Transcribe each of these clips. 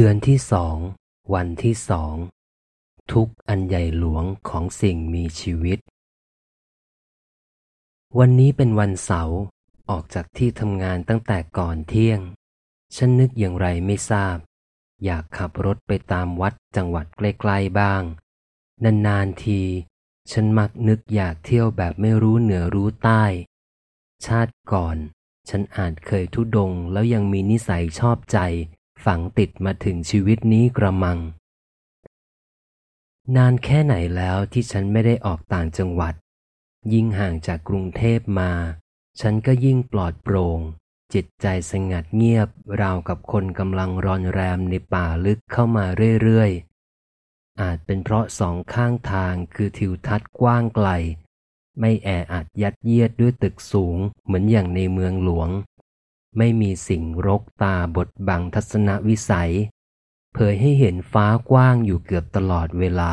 เดือนที่สอง วันที่สอง ทุกอันใหญ่หลวงของสิ่งมีชีวิต วันนี้เป็นวันเสาร์ออกจากที่ทำงานตั้งแต่ก่อนเที่ยง ฉันนึกอย่างไรไม่ทราบ อยากขับรถไปตามวัดจังหวัดใกล้ๆบ้าง นานๆที ฉันมักนึกอยากเที่ยวแบบไม่รู้เหนือรู้ใต้ ชาติก่อน ฉันอาจเคยทุดงแล้วยังมีนิสัยชอบใจ ฝังติดมาถึงชีวิตนี้กระมัง นานแค่ไหนแล้วที่ฉันไม่ได้ออกต่างจังหวัด ยิ่งห่างจากกรุงเทพมา ฉันก็ยิ่งปลอดโปร่ง จิตใจสงัดเงียบ ราวกับคนกำลังรอนแรมในป่าลึกเข้ามาเรื่อยๆ อาจเป็นเพราะสองข้างทางคือทิวทัศน์กว้างไกล ไม่แออัดยัดเยียดด้วยตึกสูงเหมือนอย่างในเมืองหลวง ไม่มีสิ่งรกตาบดบังทัศนวิสัย เผยให้เห็นฟ้ากว้างอยู่เกือบตลอดเวลา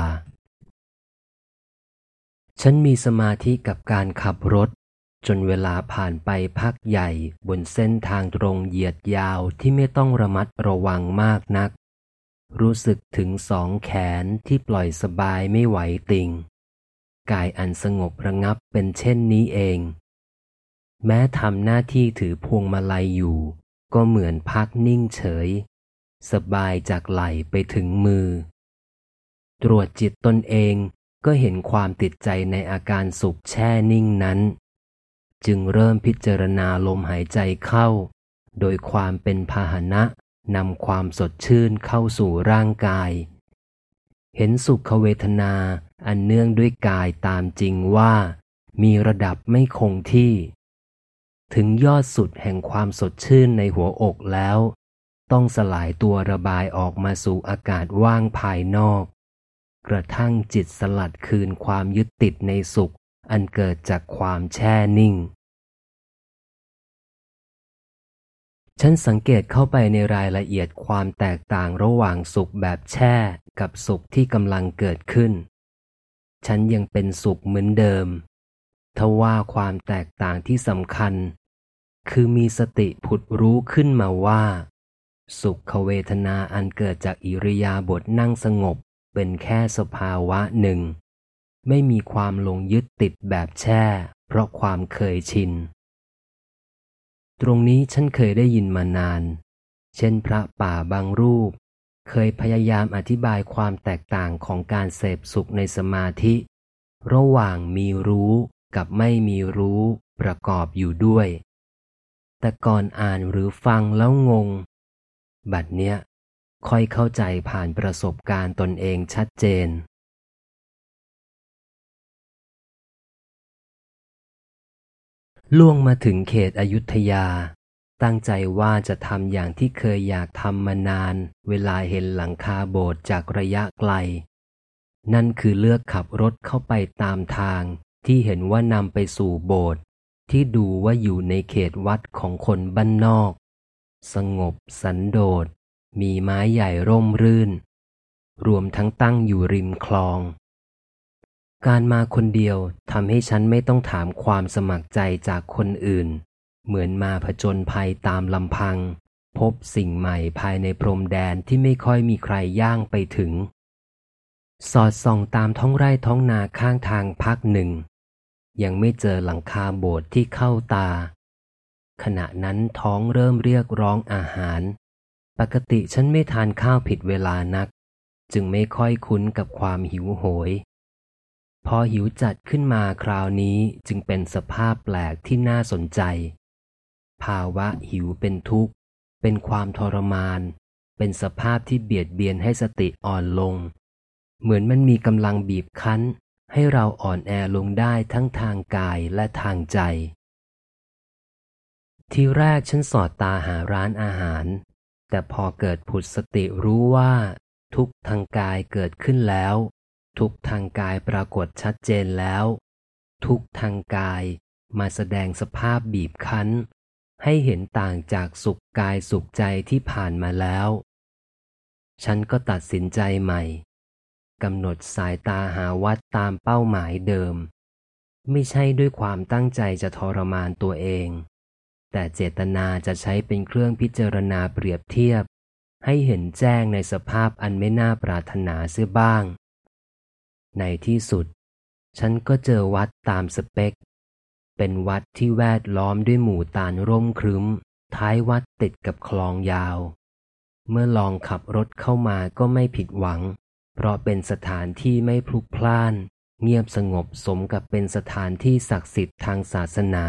ฉันมีสมาธิกับการขับรถ จนเวลาผ่านไปพักใหญ่บนเส้นทางตรงเหยียดยาวที่ไม่ต้องระมัดระวังมากนัก รู้สึกถึงสองแขนที่ปล่อยสบายไม่ไหวติงกายอันสงบระงับเป็นเช่นนี้เอง แม้ทำหน้าที่ถือพวงมาลัยอยู่ ก็เหมือนพักนิ่งเฉย สบายจากไหลไปถึงมือ ตรวจจิตตนเองก็เห็นความติดใจในอาการสุขแช่นิ่งนั้น จึงเริ่มพิจารณาลมหายใจเข้า โดยความเป็นพาหนะนำความสดชื่นเข้าสู่ร่างกาย เห็นสุขเวทนาอันเนื่องด้วยกายตามจริงว่า มีระดับไม่คงที่ ถึงยอดสุดแห่งความสดชื่นในหัวอกแล้ว ต้องสลายตัวระบายออกมาสู่อากาศว่างภายนอก กระทั่งจิตสลัดคืนความยึดติดในสุข อันเกิดจากความแช่นิ่ง ฉันสังเกตเข้าไปในรายละเอียดความแตกต่างระหว่างสุขแบบแช่กับสุขที่กำลังเกิดขึ้น ฉันยังเป็นสุขเหมือนเดิม ทว่าความแตกต่างที่สำคัญ คือมีสติผุดรู้ขึ้นมาว่า สุขเวทนาอันเกิดจากอิริยาบถนั่งสงบเป็นแค่สภาวะหนึ่ง ไม่มีความลงยึดติดแบบแช่ เพราะความเคยชิน ตรงนี้ฉันเคยได้ยินมานาน เช่นพระป่าบางรูป เคยพยายามอธิบายความแตกต่างของการเสพสุขในสมาธิ ระหว่างมีรู้ กับไม่มีรู้ประกอบอยู่ด้วย แต่ก่อนอ่านหรือฟังแล้วงง บัดเนี้ยค่อยเข้าใจผ่านประสบการณ์ตนเองชัดเจน ล่วงมาถึงเขตอยุธยา ตั้งใจว่าจะทำอย่างที่เคยอยากทำมานาน เวลาเห็นหลังคาโบสถ์จากระยะไกล นั่นคือเลือกขับรถเข้าไปตามทาง ที่เห็นว่านำไปสู่โบสถ์ที่ดูว่าอยู่ในเขตวัดของคนบ้านนอก สงบสันโดษ มีไม้ใหญ่ร่มรื่น รวมทั้งตั้งอยู่ริมคลอง การมาคนเดียวทำให้ฉันไม่ต้องถามความสมัครใจจากคนอื่น เหมือนมาผจญภัยตามลำพัง พบสิ่งใหม่ภายในพรมแดนที่ไม่ค่อยมีใครย่างไปถึง สอดส่องตามท้องไร่ท้องนาข้างทางพักหนึ่ง ยังไม่เจอหลังคาโบสถ์ที่เข้าตา ขณะนั้นท้องเริ่มเรียกร้องอาหาร ปกติฉันไม่ทานข้าวผิดเวลานัก จึงไม่ค่อยคุ้นกับความหิวโหย พอหิวจัดขึ้นมาคราวนี้จึงเป็นสภาพแปลกที่น่าสนใจ ภาวะหิวเป็นทุกข์ เป็นความทรมาน เป็นสภาพที่เบียดเบียนให้สติอ่อนลง เหมือนมันมีกำลังบีบคั้น ให้เราอ่อนแอลงได้ทั้งทางกายและทางใจ ทีแรกฉันสอดตาหาร้านอาหาร แต่พอเกิดผุดสติรู้ว่า ทุกทางกายเกิดขึ้นแล้ว ทุกทางกายปรากฏชัดเจนแล้ว ทุกทางกายมาแสดงสภาพบีบคั้น ให้เห็นต่างจากสุขกายสุขใจที่ผ่านมาแล้ว ฉันก็ตัดสินใจใหม่ กำหนดสายตาหาวัดตามเป้าหมายเดิม ไม่ใช่ด้วยความตั้งใจจะทรมานตัวเอง แต่เจตนาจะใช้เป็นเครื่องพิจารณาเปรียบเทียบ ให้เห็นแจ้งในสภาพอันไม่น่าปรารถนาเสียบ้าง ในที่สุด ฉันก็เจอวัดตามสเปค เป็นวัดที่แวดล้อมด้วยหมู่ตาลร่มครึ้ม ท้ายวัดติดกับคลองยาว เมื่อลองขับรถเข้ามาก็ไม่ผิดหวัง เพราะเป็นสถานที่ไม่พลุกพล่าน เงียบสงบสมกับเป็นสถานที่ศักดิ์สิทธิ์ทางศาสนา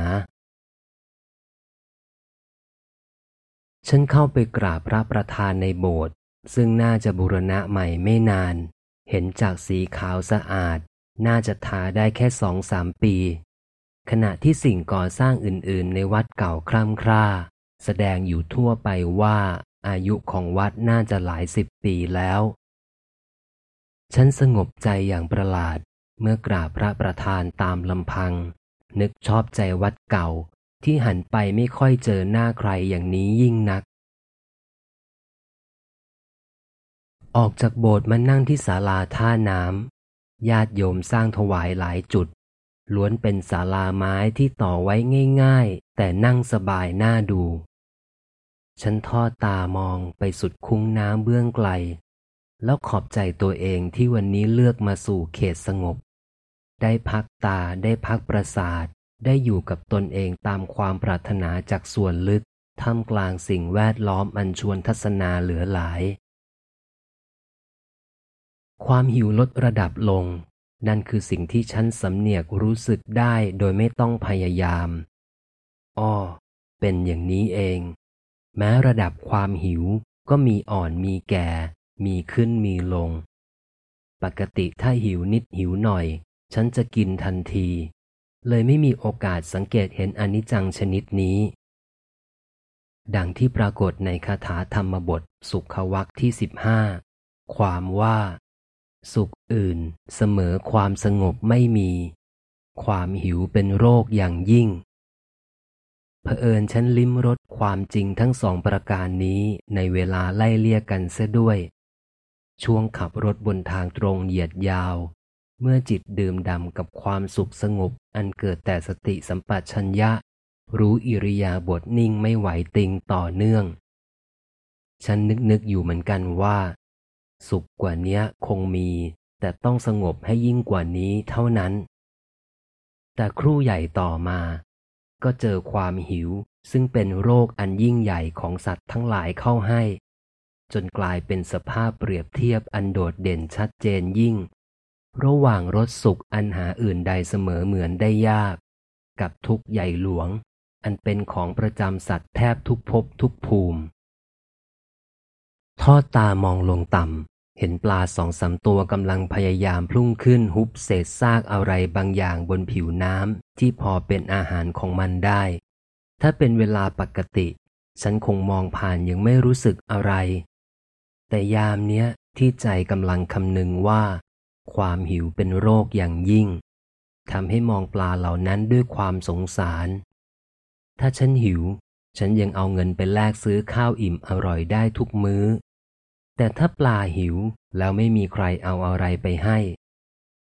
ฉันเข้าไปกราบพระประธานในโบสถ์ซึ่งน่าจะบูรณะใหม่ไม่นาน เห็นจากสีขาวสะอาด น่าจะทาได้แค่สองสามปี ขณะที่สิ่งก่อสร้างอื่นๆ ในวัดเก่าคร่ำคร่า แสดงอยู่ทั่วไปว่าอายุของวัดน่าจะหลายสิบปีแล้ว ฉันสงบใจอย่างประหลาด เมื่อกราบพระประธานตามลำพัง นึกชอบใจวัดเก่าที่หันไปไม่ค่อยเจอหน้าใครอย่างนี้ยิ่งนัก ออกจากโบสถ์มานั่งที่ศาลาท่าน้ำญาติโยมสร้างถวายหลายจุด ล้วนเป็นศาลาไม้ที่ต่อไว้ง่าย ๆ แต่นั่งสบายน่าดู ฉันทอดตามองไปสุดคุ้งน้ำเบื้องไกล แล้วขอบใจตัวเองที่วันนี้เลือกมาสู่เขตสงบ ได้พักตาได้พักประสาท ได้อยู่กับตนเองตามความปรารถนาจากส่วนลึกท่ามกลางสิ่งแวดล้อมอันชวนทัศนาเหลือหลาย ความหิวลดระดับลง นั่นคือสิ่งที่ฉันสำเนียกรู้สึกได้โดยไม่ต้องพยายามอ้อเป็นอย่างนี้เอง แม้ระดับความหิวก็มีอ่อนมีแก่ มีขึ้นมีลง ปกติถ้าหิวนิดหิวหน่อย ฉันจะกินทันที เลยไม่มีโอกาสสังเกตเห็นอนิจจังชนิดนี้ ดังที่ปรากฏในคาถาธรรมบทสุขวักที่สิบห้าความว่า สุขอื่นเสมอความสงบไม่มี ความหิวเป็นโรคอย่างยิ่งเผอิญฉันลิ้มรสความจริงทั้งสองประการนี้ในเวลาไล่เลี่ยกันเสียด้วย ช่วงขับรถบนทางตรงเหยียดยาว เมื่อจิตดื่มดำกับความสุขสงบ อันเกิดแต่สติสัมปชัญญะ รู้อิริยาบถนิ่งไม่ไหวติงต่อเนื่อง ฉันนึกนึกอยู่เหมือนกันว่า สุขกว่านี้คงมี แต่ต้องสงบให้ยิ่งกว่านี้เท่านั้น แต่ครู่ใหญ่ต่อมา ก็เจอความหิวซึ่งเป็นโรคอันยิ่งใหญ่ของสัตว์ทั้งหลายเข้าให้ จนกลายเป็นสภาพเปรียบเทียบอันโดดเด่นชัดเจนยิ่ง ระหว่างรสสุขอันหาอื่นใดเสมอเหมือนได้ยาก กับทุกใหญ่หลวง อันเป็นของประจำสัตว์แทบทุกภพทุกภูมิ ทอดตามองลงต่ำ เห็นปลาสองสามตัวกำลังพยายามพุ่งขึ้นฮุบเศษซากอะไรบางอย่างบนผิวน้ำที่พอเป็นอาหารของมันได้ ถ้าเป็นเวลาปกติฉันคงมองผ่านยังไม่รู้สึกอะไร แต่ยามเนี้ยที่ใจกำลังคำนึงว่า ความหิวเป็นโรคอย่างยิ่งทำให้มองปลาเหล่านั้นด้วยความสงสาร ถ้าฉันหิว ฉันยังเอาเงินไปแลกซื้อข้าวอิ่มอร่อยได้ทุกมื้อ แต่ถ้าปลาหิวแล้วไม่มีใครเอาอะไรไปให้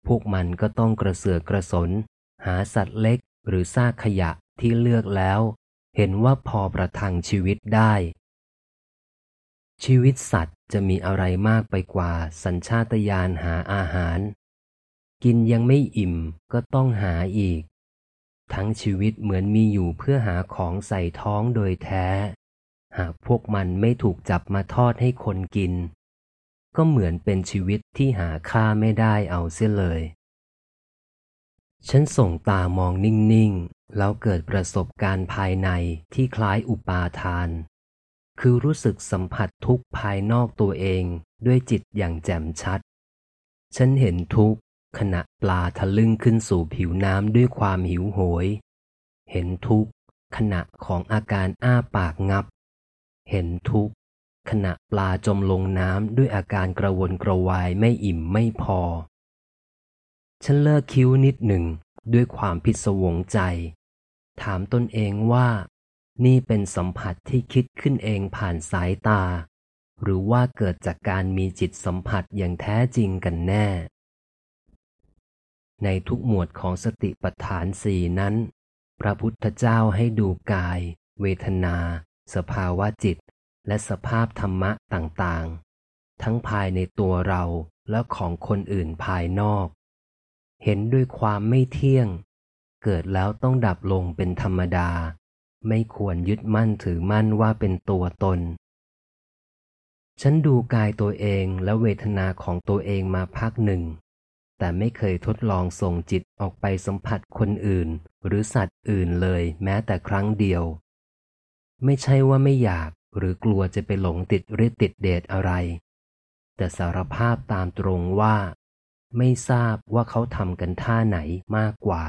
พวกมันก็ต้องกระเสือกกระสน หาสัตว์เล็กหรือซากขยะที่เลือกแล้ว เห็นว่าพอประทังชีวิตได้ ชีวิตสัตว์จะมีอะไรมากไปกว่าสัญชาตญาณหาอาหาร กินยังไม่อิ่มก็ต้องหาอีก ทั้งชีวิตเหมือนมีอยู่เพื่อหาของใส่ท้องโดยแท้ หากพวกมันไม่ถูกจับมาทอดให้คนกิน ก็เหมือนเป็นชีวิตที่หาค่าไม่ได้เอาเสียเลย ฉันส่งตามองนิ่ง ๆ แล้วเกิดประสบการณ์ภายในที่คล้ายอุปาทาน คือรู้สึกสัมผัสทุกภายนอกตัวเองด้วยจิตอย่างแจ่มชัด ฉันเห็นทุกขณะปลาทะลึ่งขึ้นสู่ผิวน้ำด้วยความหิวโหย เห็นทุกขณะของอาการอ้าปากงับ เห็นทุกขณะปลาจมลงน้ำด้วยอาการกระวนกระวายไม่อิ่มไม่พอ ฉันเลิกคิ้วนิดหนึ่งด้วยความผิดสวงใจ ถามตนเองว่า นี่เป็นสัมผัสที่คิดขึ้นเองผ่านสายตา หรือว่าเกิดจากการมีจิตสัมผัสอย่างแท้จริงกันแน่ ในทุกหมวดของสติปัฏฐานสี่นั้น พระพุทธเจ้าให้ดูกาย เวทนา สภาวะจิต และสภาพธรรมะต่างๆ ทั้งภายในตัวเราและของคนอื่นภายนอก เห็นด้วยความไม่เที่ยง เกิดแล้วต้องดับลงเป็นธรรมดา ไม่ควรยึดมั่นถือมั่นว่าเป็นตัวตน ฉันดูกายตัวเองและเวทนาของตัวเองมาพักหนึ่ง แต่ไม่เคยทดลองส่งจิตออกไปสัมผัสคนอื่น หรือสัตว์อื่นเลยแม้แต่ครั้งเดียว ไม่ใช่ว่าไม่อยากหรือกลัวจะไปหลงติดฤทธิ์ติดเดชอะไร แต่สารภาพตามตรงว่า ไม่ทราบว่าเขาทำกันท่าไหนมากกว่า